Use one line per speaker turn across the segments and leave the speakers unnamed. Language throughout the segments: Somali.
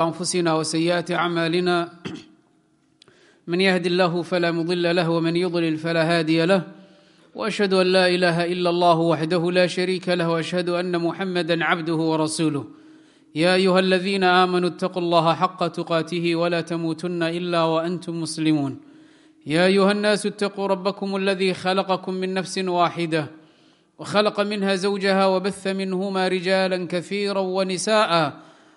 أنfusina وسyئaت أعmاalina maن yهdi الlah flا mضل lh وmaن yضlل flا haadiي lh وأشhهd أn la إlh إlا اllه وaxdh la شharيika lh وأشhهd أna mحamdا cbdh وrasulه ya أyuha الذina آmنوا اtقوا اllaha xqa تqاaته وla تmutuna إla وأntm mslimuun ya أyuha الناs اtقuu رbkm اlذi خlqkm min nfs waaxidة وخlq minha زwجha وbث minhma رiجاlا kثيirا ونساءa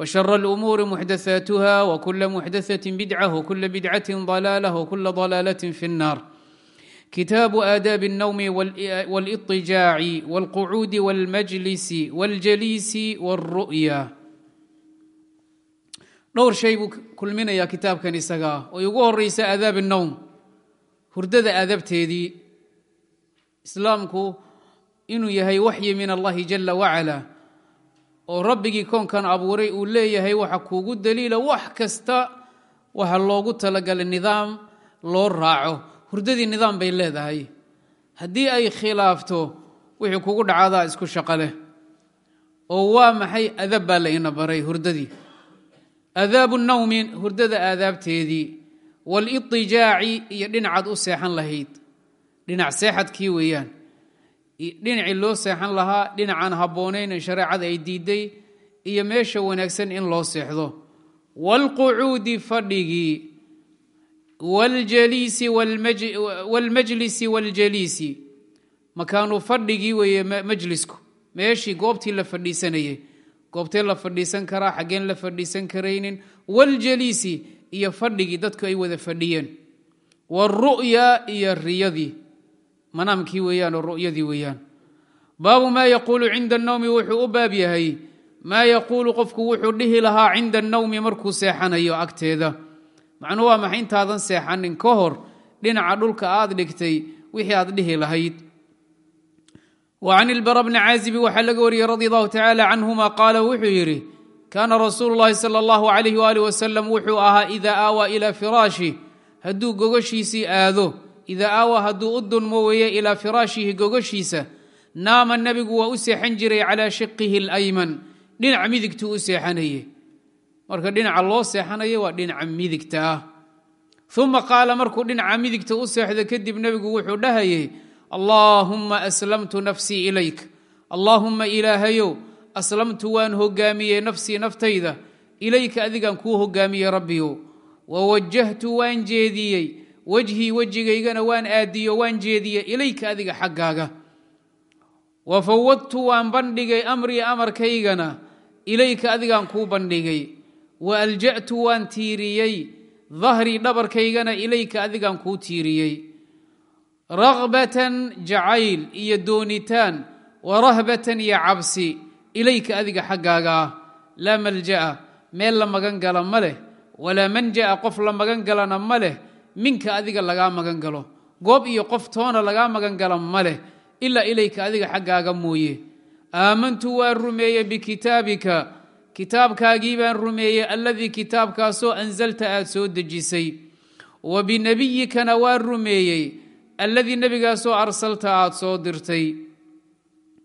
وشر الأمور محدثاتها وكل محدثة بدعة وكل بدعة ضلالة وكل ضلالة في النار كتاب آداب النوم والاضطجاع والقعود والمجلس والجليس والرؤيا dhowr shay buu kulminayaa kitaabkan isagaa oo ugu horeysa aadaab الnowm hurdada aadabteedii islaamku inuu yahay waxyi min allahi jala wacala oo rabbigii koonkan abuuray uu leeyahay waxa kuugu daliila wax kasta waxa loogu talagalay nidaam loo raaco. Hurdadii nidaam bay leedahay. Haddii ay khilaafto wixii kugu dhacadaa isku shaqo leh. Oo waa maxay adab baa la ina baray hurdadii? Adaabu nawmi hurdada aadaabteedii. Walitijaaci iyo dhinacaad u seexan lahayd. Dhinac seexadkii weeyaan dhinacii loo seexan lahaa dhinacaan habboonayn shareecada ay diiday iyo meesha wanaagsan in loo seexdo. Waalqucuudi fadhigii waljaliisi waalmajlisi waljaliisi makaanu fadhigii weeye majlisku. Meeshii goobtii la fadhiisanayay. Goobtee la fadhiisan karaa xaggeen la fadhiisan karaynin waljaliisi iyo fadhigii dadku ay wada fadhiyeen. Wاlru'ya iyo riyadii manaamkii weeyaan oo ru'yadii weeyaan. Baabu maa yaquulu cinda anowmi wuxuu u baab yahay maa yaquulu qofku wuxuu dhihi lahaa cinda anowmi markuu seexanayo agteeda. Macnuu waa maxa intaadan seexanin? Ka hor dhinaca dhulka aad dhigtay wixii aad dhihi lahayd. Wa can ilbara bni caazibi waxaa laga wariyey radi allahu tacaala canhuma qaala wuxuu yidhi kaana rasuulu llahi sala allahu calayh waali wasalam wuxuu ahaa idaa aawaa ilaa firaashi hadduu gogashiisii aado idaa aawa hadduu u dunmo weeye ilaa firaashihi gogashiisa naama nebigu waa u seexan jiray calaa shiqihi اlayman dhinaca midigtuu u seexanaye marka dhinaca loo seexanaye waa dhinaca midigta. Ah uma qaala markuu dhinaca midigta u seexdo kadib nebigu wuxuu dhahayey allaahumma aslamtu nafsii ilayk. Allaahumma ilaahayow aslamtu waan hogaamiyey nafsii naftayda. Ilayka adigaan kuu hogaamiyey rabbiyow. Wawajahtu waan jeediyey wejhii wejigaygana waan aadiyo waan jeediyey ilayka adiga xaggaaga. Wa fawadtu waan bandhigay amrii amarkaygana ilayka adigaan kuu bandhigay. Wa alja'tu waan tiiriyey dahrii dhabarkaygana ilayka adigaan kuu tiiriyey. Ragbatan jacayl iyo doonitaan wa rahbatan iyo cabsi ilayka adiga xaggaaga. Ah laa malja'a meel la magan gala ma leh walaa manja'a qof la magan galana ma leh minka adiga lagaa magan galo goob iyo qof toona lagaa magan gala ma leh ilaa ilayka adiga xaggaaga mooye. Aamantu waan rumeeyey bikitaabika kitaabkaagii baan rumeeyey alladii kitaabkaasoo ansalta aad soo dejisay. Wa binebiyikana waan rumeeyey alladii nebigaasoo arsalta aad soo dirtay